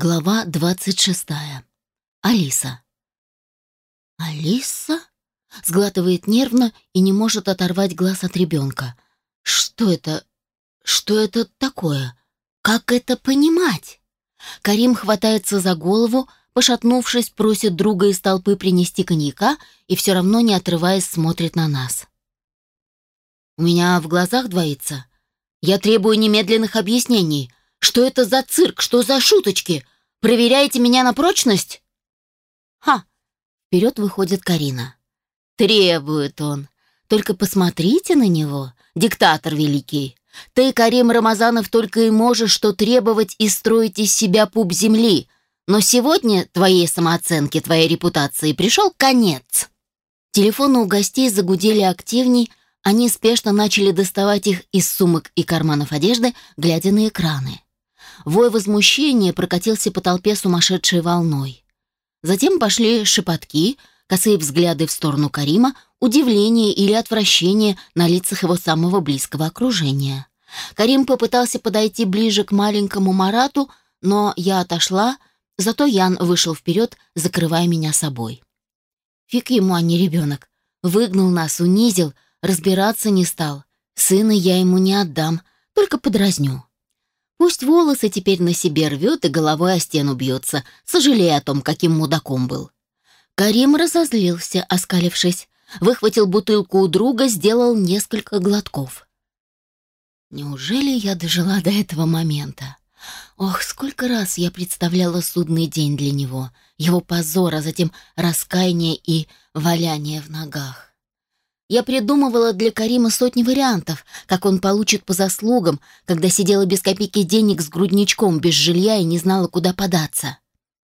Глава двадцать шестая. Алиса. «Алиса?» — сглатывает нервно и не может оторвать глаз от ребенка. «Что это? Что это такое? Как это понимать?» Карим хватается за голову, пошатнувшись, просит друга из толпы принести коньяка и все равно, не отрываясь, смотрит на нас. У меня в глазах двоится. Я требую немедленных объяснений. Что это за цирк? Что за шуточки? Проверяете меня на прочность? Ха! Вперед выходит Карина. Требует он. Только посмотрите на него, диктатор великий. Ты, Карим Рамазанов, только и можешь что требовать и строить из себя пуп земли. Но сегодня твоей самооценке, твоей репутации пришел конец. Телефоны у гостей загудели активней, они спешно начали доставать их из сумок и карманов одежды, глядя на экраны. Вой возмущения прокатился по толпе сумасшедшей волной. Затем пошли шепотки, косые взгляды в сторону Карима, удивление или отвращение на лицах его самого близкого окружения. Карим попытался подойти ближе к маленькому Марату, но я отошла, зато Ян вышел вперед, закрывая меня собой. Фиг ему, а не ребенок. Выгнал нас, унизил, разбираться не стал. Сына я ему не отдам, только подразню. Пусть волосы теперь на себе рвет и головой о стену бьется, сожалея о том, каким мудаком был. Карим разозлился, оскалившись, выхватил бутылку у друга, сделал несколько глотков. Неужели я дожила до этого момента? Ох, сколько раз я представляла судный день для него, его позор, а затем раскаяние и валяние в ногах. Я придумывала для Карима сотни вариантов, как он получит по заслугам, когда сидела без копейки денег с грудничком, без жилья и не знала, куда податься.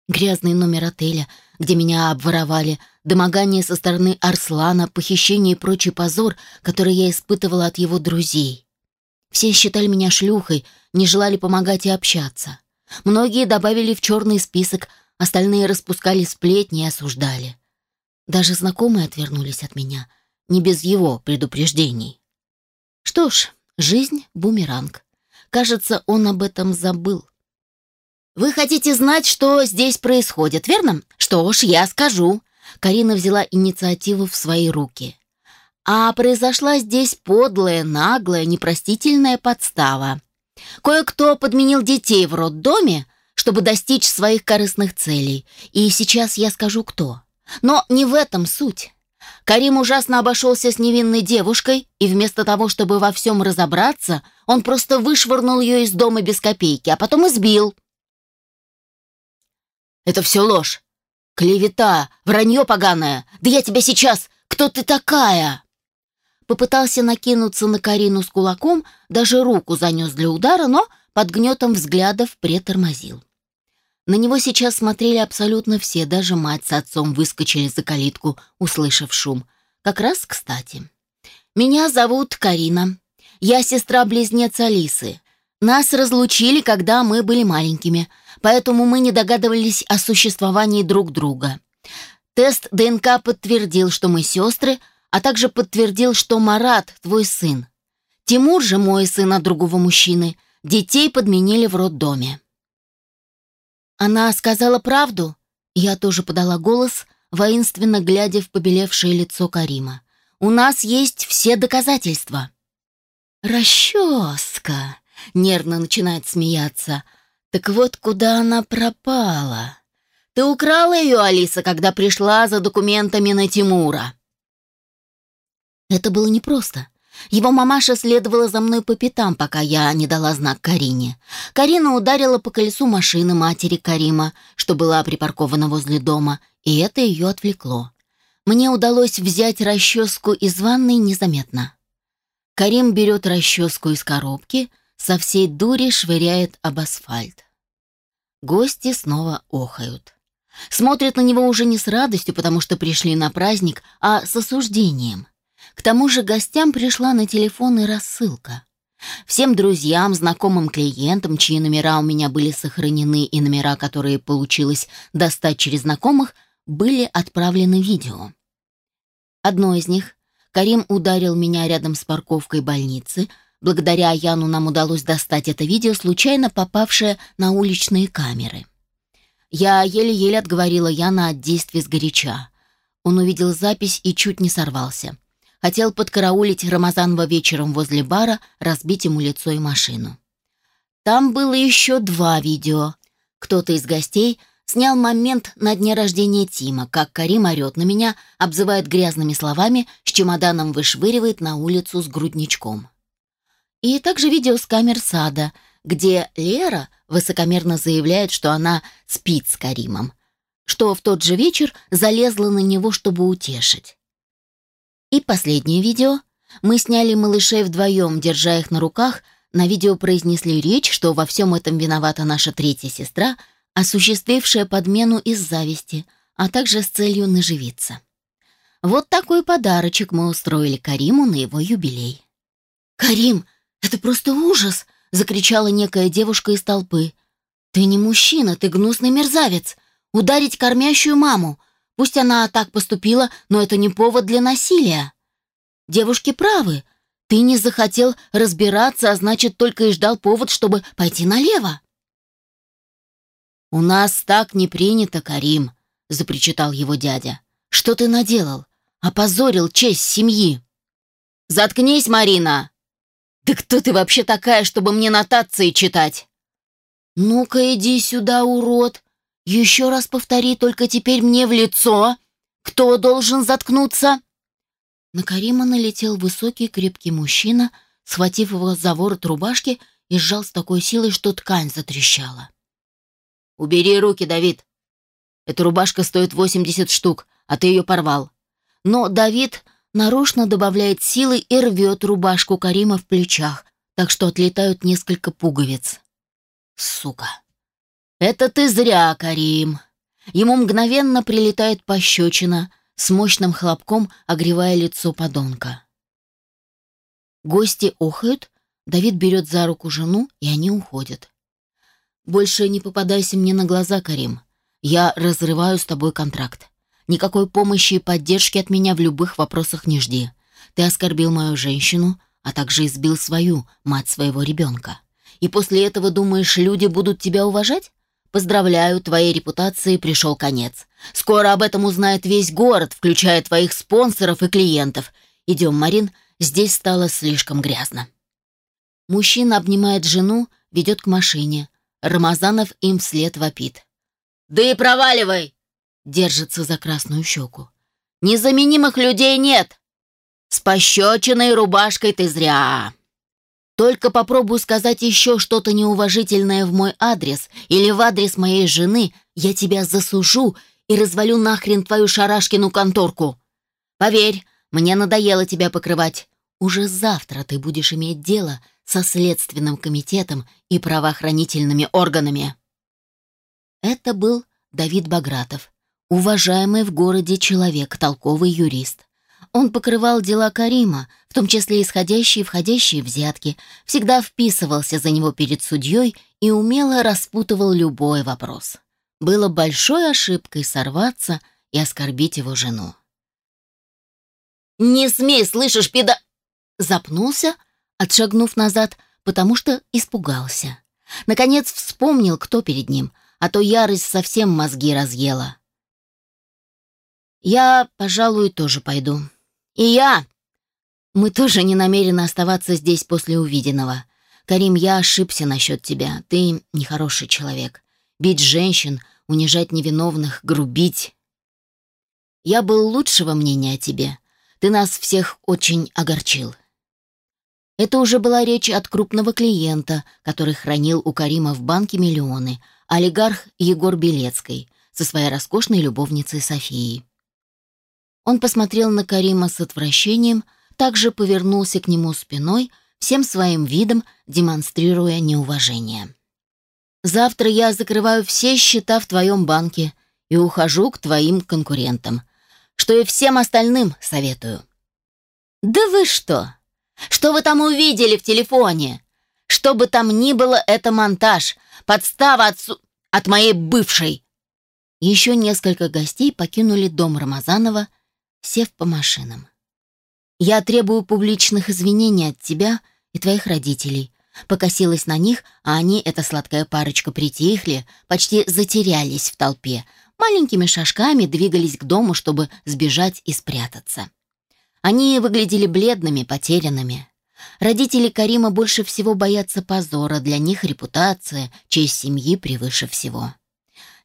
Грязный номер отеля, где меня обворовали, домогание со стороны Арслана, похищение и прочий позор, который я испытывала от его друзей. Все считали меня шлюхой, не желали помогать и общаться. Многие добавили в черный список, остальные распускали сплетни и осуждали. Даже знакомые отвернулись от меня — не без его предупреждений. Что ж, жизнь — бумеранг. Кажется, он об этом забыл. «Вы хотите знать, что здесь происходит, верно? Что ж, я скажу». Карина взяла инициативу в свои руки. А произошла здесь подлая, наглая, непростительная подстава. Кое-кто подменил детей в роддоме, чтобы достичь своих корыстных целей. И сейчас я скажу, кто. Но не в этом суть. Карим ужасно обошелся с невинной девушкой, и вместо того, чтобы во всем разобраться, он просто вышвырнул ее из дома без копейки, а потом избил. «Это все ложь! Клевета! Вранье поганое! Да я тебя сейчас! Кто ты такая?» Попытался накинуться на Карину с кулаком, даже руку занес для удара, но под гнетом взглядов притормозил. На него сейчас смотрели абсолютно все, даже мать с отцом выскочили за калитку, услышав шум. Как раз кстати. «Меня зовут Карина. Я сестра-близнец Алисы. Нас разлучили, когда мы были маленькими, поэтому мы не догадывались о существовании друг друга. Тест ДНК подтвердил, что мы сестры, а также подтвердил, что Марат — твой сын. Тимур же мой сын от другого мужчины. Детей подменили в роддоме. Она сказала правду? Я тоже подала голос, воинственно глядя в побелевшее лицо Карима. У нас есть все доказательства. Расческа, нервно начинает смеяться. Так вот куда она пропала. Ты украла ее, Алиса, когда пришла за документами на Тимура. Это было непросто. Его мамаша следовала за мной по пятам, пока я не дала знак Карине. Карина ударила по колесу машины матери Карима, что была припаркована возле дома, и это ее отвлекло. Мне удалось взять расческу из ванной незаметно. Карим берет расческу из коробки, со всей дури швыряет об асфальт. Гости снова охают. Смотрят на него уже не с радостью, потому что пришли на праздник, а с осуждением. К тому же гостям пришла на телефон и рассылка. Всем друзьям, знакомым клиентам, чьи номера у меня были сохранены и номера, которые получилось достать через знакомых, были отправлены видео. Одно из них Карим ударил меня рядом с парковкой больницы. Благодаря Яну нам удалось достать это видео, случайно попавшее на уличные камеры. Я еле-еле отговорила Яна от действий сгоряча. Он увидел запись и чуть не сорвался. Хотел подкараулить Рамазанова вечером возле бара, разбить ему лицо и машину. Там было еще два видео. Кто-то из гостей снял момент на дне рождения Тима, как Карим орет на меня, обзывает грязными словами, с чемоданом вышвыривает на улицу с грудничком. И также видео с камер сада, где Лера высокомерно заявляет, что она спит с Каримом, что в тот же вечер залезла на него, чтобы утешить. И последнее видео. Мы сняли малышей вдвоем, держа их на руках, на видео произнесли речь, что во всем этом виновата наша третья сестра, осуществившая подмену из зависти, а также с целью наживиться. Вот такой подарочек мы устроили Кариму на его юбилей. «Карим, это просто ужас!» — закричала некая девушка из толпы. «Ты не мужчина, ты гнусный мерзавец! Ударить кормящую маму! Пусть она так поступила, но это не повод для насилия!» «Девушки правы, ты не захотел разбираться, а значит, только и ждал повод, чтобы пойти налево. «У нас так не принято, Карим», — запричитал его дядя. «Что ты наделал? Опозорил честь семьи». «Заткнись, Марина!» «Да кто ты вообще такая, чтобы мне нотации читать?» «Ну-ка иди сюда, урод! Еще раз повтори, только теперь мне в лицо! Кто должен заткнуться?» На Карима налетел высокий крепкий мужчина, схватив его за ворот рубашки и сжал с такой силой, что ткань затрещала. «Убери руки, Давид! Эта рубашка стоит 80 штук, а ты ее порвал». Но Давид нарочно добавляет силы и рвет рубашку Карима в плечах, так что отлетают несколько пуговиц. Сука! Это ты зря, Карим. Ему мгновенно прилетает пощечина, с мощным хлопком огревая лицо подонка. Гости охают, Давид берет за руку жену, и они уходят. «Больше не попадайся мне на глаза, Карим. Я разрываю с тобой контракт. Никакой помощи и поддержки от меня в любых вопросах не жди. Ты оскорбил мою женщину, а также избил свою, мать своего ребенка. И после этого, думаешь, люди будут тебя уважать? Поздравляю, твоей репутации пришел конец. Скоро об этом узнает весь город, включая твоих спонсоров и клиентов. Идем, Марин, здесь стало слишком грязно. Мужчина обнимает жену, ведет к машине. Рамазанов им вслед вопит. «Да и проваливай!» Держится за красную щеку. «Незаменимых людей нет! С пощечиной рубашкой ты зря!» Только попробую сказать еще что-то неуважительное в мой адрес или в адрес моей жены, я тебя засужу и развалю нахрен твою шарашкину конторку. Поверь, мне надоело тебя покрывать. Уже завтра ты будешь иметь дело со Следственным комитетом и правоохранительными органами. Это был Давид Багратов, уважаемый в городе человек, толковый юрист. Он покрывал дела Карима, в том числе исходящие и входящие взятки, всегда вписывался за него перед судьей и умело распутывал любой вопрос. Было большой ошибкой сорваться и оскорбить его жену. «Не смей, слышишь, педа...» Запнулся, отшагнув назад, потому что испугался. Наконец вспомнил, кто перед ним, а то ярость совсем мозги разъела. «Я, пожалуй, тоже пойду», «И я!» «Мы тоже не намерены оставаться здесь после увиденного. Карим, я ошибся насчет тебя. Ты нехороший человек. Бить женщин, унижать невиновных, грубить. Я был лучшего мнения о тебе. Ты нас всех очень огорчил». Это уже была речь от крупного клиента, который хранил у Карима в банке миллионы, олигарх Егор Белецкий со своей роскошной любовницей Софией. Он посмотрел на Карима с отвращением, также повернулся к нему спиной, всем своим видом демонстрируя неуважение. «Завтра я закрываю все счета в твоем банке и ухожу к твоим конкурентам, что и всем остальным советую». «Да вы что? Что вы там увидели в телефоне? Что бы там ни было, это монтаж, подстава отцу... от моей бывшей». Еще несколько гостей покинули дом Рамазанова, сев по машинам. «Я требую публичных извинений от тебя и твоих родителей. покосилась на них, а они, эта сладкая парочка, притихли, почти затерялись в толпе, маленькими шажками двигались к дому, чтобы сбежать и спрятаться. Они выглядели бледными, потерянными. Родители Карима больше всего боятся позора, для них репутация, честь семьи превыше всего.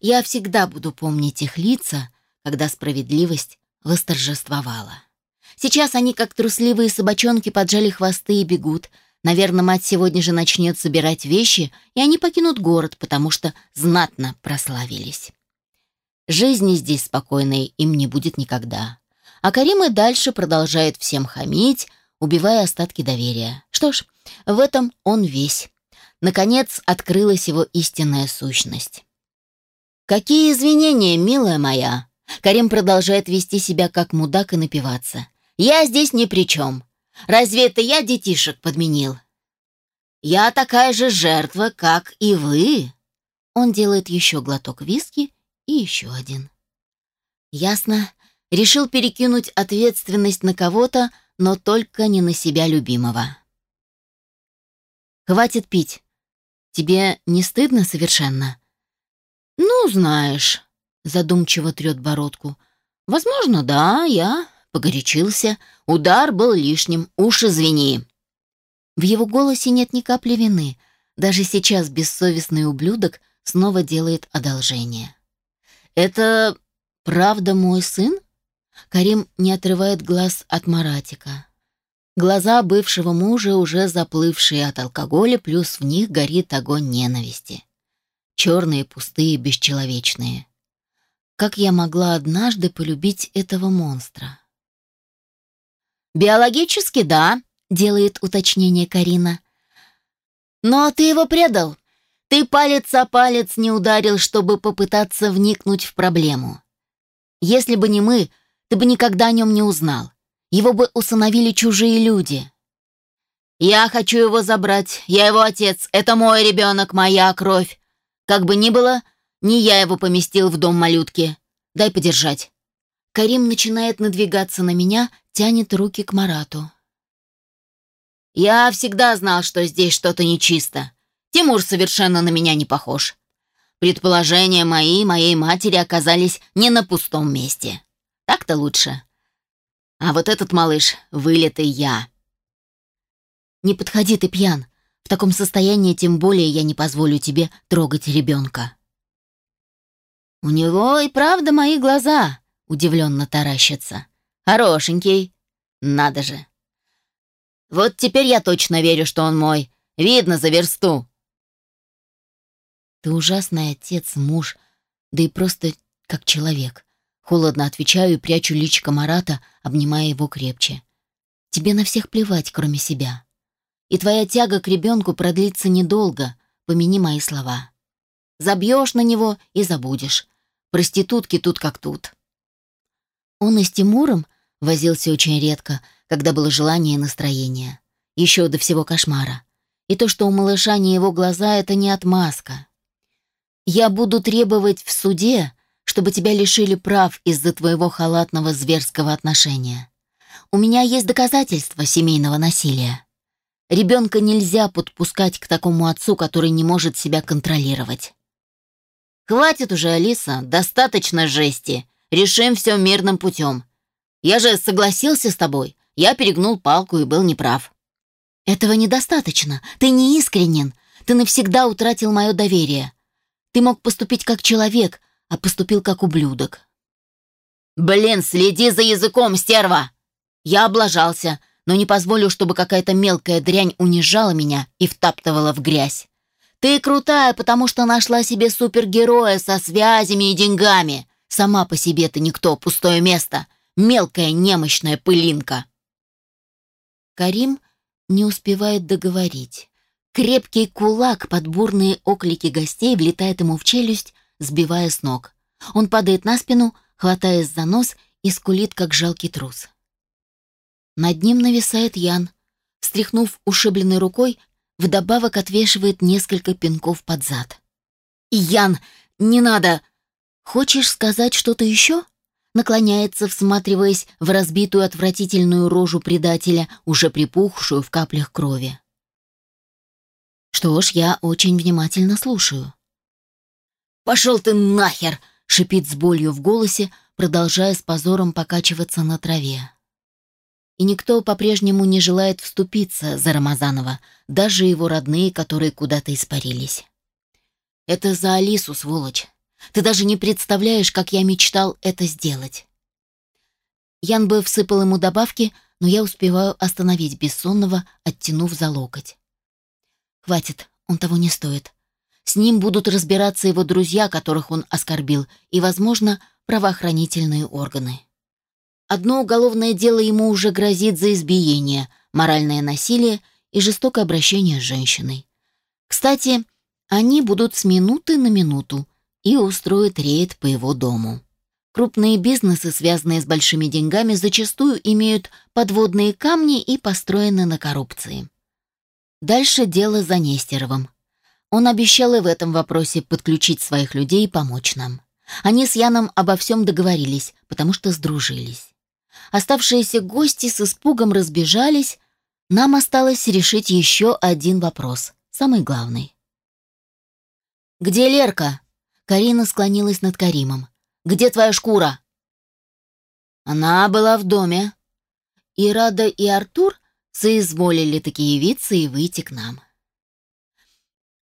Я всегда буду помнить их лица, когда справедливость восторжествовала. Сейчас они, как трусливые собачонки, поджали хвосты и бегут. Наверное, мать сегодня же начнет собирать вещи, и они покинут город, потому что знатно прославились. Жизни здесь спокойной им не будет никогда. А Карим и дальше продолжает всем хамить, убивая остатки доверия. Что ж, в этом он весь. Наконец открылась его истинная сущность. «Какие извинения, милая моя!» Карим продолжает вести себя как мудак и напиваться. «Я здесь ни при чем. Разве это я детишек подменил?» «Я такая же жертва, как и вы!» Он делает еще глоток виски и еще один. «Ясно. Решил перекинуть ответственность на кого-то, но только не на себя любимого. «Хватит пить. Тебе не стыдно совершенно?» «Ну, знаешь», — задумчиво трет бородку. «Возможно, да, я погорячился. Удар был лишним, уж извини». В его голосе нет ни капли вины. Даже сейчас бессовестный ублюдок снова делает одолжение. «Это правда мой сын?» Карим не отрывает глаз от Маратика. Глаза бывшего мужа уже заплывшие от алкоголя, плюс в них горит огонь ненависти. Черные, пустые, бесчеловечные. Как я могла однажды полюбить этого монстра? «Биологически, да», — делает уточнение Карина. «Но ты его предал. Ты палец о палец не ударил, чтобы попытаться вникнуть в проблему. Если бы не мы, ты бы никогда о нем не узнал. Его бы усыновили чужие люди. Я хочу его забрать. Я его отец. Это мой ребенок, моя кровь. Как бы ни было, не я его поместил в дом малютки. Дай подержать. Карим начинает надвигаться на меня, тянет руки к Марату. Я всегда знал, что здесь что-то нечисто. Тимур совершенно на меня не похож. Предположения мои и моей матери оказались не на пустом месте. Так-то лучше. А вот этот малыш — вылитый я. Не подходи, ты пьян. В таком состоянии тем более я не позволю тебе трогать ребенка. У него и правда мои глаза, удивленно таращится. Хорошенький. Надо же. Вот теперь я точно верю, что он мой. Видно за версту. Ты ужасный отец, муж, да и просто как человек. Холодно отвечаю и прячу личико Марата, обнимая его крепче. Тебе на всех плевать, кроме себя. И твоя тяга к ребенку продлится недолго, помяни мои слова. Забьешь на него и забудешь. Проститутки тут как тут. Он и с Тимуром возился очень редко, когда было желание и настроение. Еще до всего кошмара. И то, что у малыша не его глаза, это не отмазка. Я буду требовать в суде, чтобы тебя лишили прав из-за твоего халатного зверского отношения. У меня есть доказательства семейного насилия. Ребенка нельзя подпускать к такому отцу, который не может себя контролировать. Хватит уже, Алиса, достаточно жести. Решим все мирным путем. Я же согласился с тобой. Я перегнул палку и был неправ. Этого недостаточно. Ты не искренен. Ты навсегда утратил мое доверие. Ты мог поступить как человек, а поступил как ублюдок. «Блин, следи за языком, стерва!» Я облажался, но не позволю, чтобы какая-то мелкая дрянь унижала меня и втаптывала в грязь. Ты крутая, потому что нашла себе супергероя со связями и деньгами. Сама по себе ты никто, пустое место. Мелкая немощная пылинка. Карим не успевает договорить. Крепкий кулак под бурные оклики гостей влетает ему в челюсть, сбивая с ног. Он падает на спину, хватаясь за нос и скулит, как жалкий трус. Над ним нависает Ян. Встряхнув ушибленной рукой, вдобавок отвешивает несколько пинков под зад. «Ян, не надо!» «Хочешь сказать что-то еще?» Наклоняется, всматриваясь в разбитую отвратительную рожу предателя, уже припухшую в каплях крови. Что ж, я очень внимательно слушаю. «Пошел ты нахер!» — шипит с болью в голосе, продолжая с позором покачиваться на траве. И никто по-прежнему не желает вступиться за Рамазанова, даже его родные, которые куда-то испарились. «Это за Алису, сволочь. Ты даже не представляешь, как я мечтал это сделать». Ян бы всыпал ему добавки, но я успеваю остановить бессонного, оттянув за локоть. «Хватит, он того не стоит. С ним будут разбираться его друзья, которых он оскорбил, и, возможно, правоохранительные органы. Одно уголовное дело ему уже грозит за избиение, моральное насилие и жестокое обращение с женщиной. Кстати, они будут с минуты на минуту и устроят рейд по его дому. Крупные бизнесы, связанные с большими деньгами, зачастую имеют подводные камни и построены на коррупции. Дальше дело за Нестеровым. Он обещал и в этом вопросе подключить своих людей и помочь нам. Они с Яном обо всем договорились, потому что сдружились. Оставшиеся гости с испугом разбежались. Нам осталось решить еще один вопрос, самый главный. «Где Лерка?» Карина склонилась над Каримом. Где твоя шкура?» Она была в доме. И Рада, и Артур соизволили такие явиться и выйти к нам.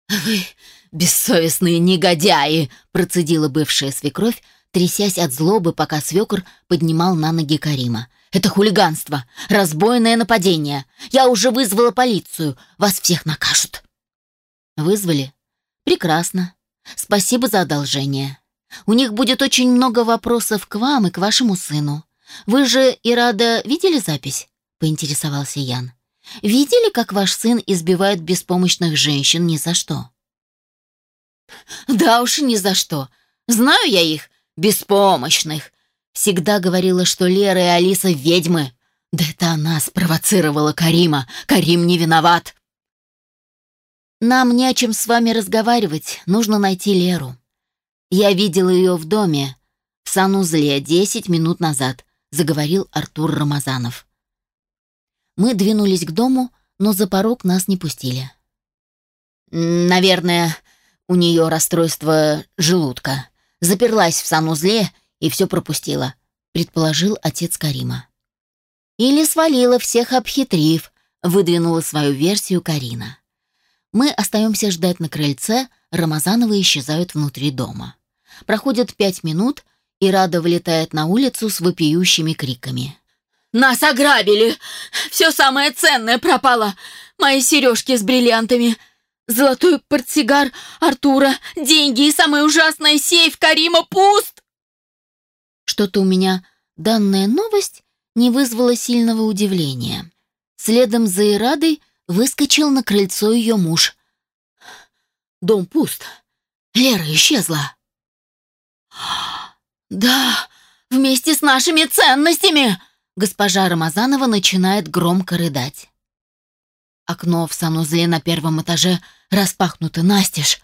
«Вы бессовестные негодяи!» — процедила бывшая свекровь, трясясь от злобы, пока свекр поднимал на ноги Карима. «Это хулиганство! Разбойное нападение! Я уже вызвала полицию! Вас всех накажут!» «Вызвали? Прекрасно. Спасибо за одолжение. У них будет очень много вопросов к вам и к вашему сыну. Вы же, Ирада, видели запись?» — поинтересовался Ян. «Видели, как ваш сын избивает беспомощных женщин ни за что?» «Да уж ни за что. Знаю я их, беспомощных. Всегда говорила, что Лера и Алиса ведьмы. Да это она спровоцировала Карима. Карим не виноват». «Нам не о чем с вами разговаривать. Нужно найти Леру», «Я видел ее в доме, в санузле, десять минут назад», — заговорил Артур Рамазанов. Мы двинулись к дому, но за порог нас не пустили. «Наверное, у нее расстройство желудка. Заперлась в санузле и все пропустила», — предположил отец Карима. «Или свалила всех обхитрив», — выдвинула свою версию Карина. Мы остаемся ждать на крыльце, Рамазановы исчезают внутри дома. Проходит пять минут, и Рада вылетает на улицу с вопиющими криками. «Нас ограбили! Все самое ценное пропало! Мои сережки с бриллиантами, золотой портсигар Артура, деньги и самое ужасное сейф Карима пуст!» Что-то у меня данная новость не вызвала сильного удивления. Следом за Ирадой выскочил на крыльцо ее муж. «Дом пуст. Лера исчезла». «Да, вместе с нашими ценностями!» Госпожа Рамазанова начинает громко рыдать. Окно в санузле на первом этаже распахнуто настежь.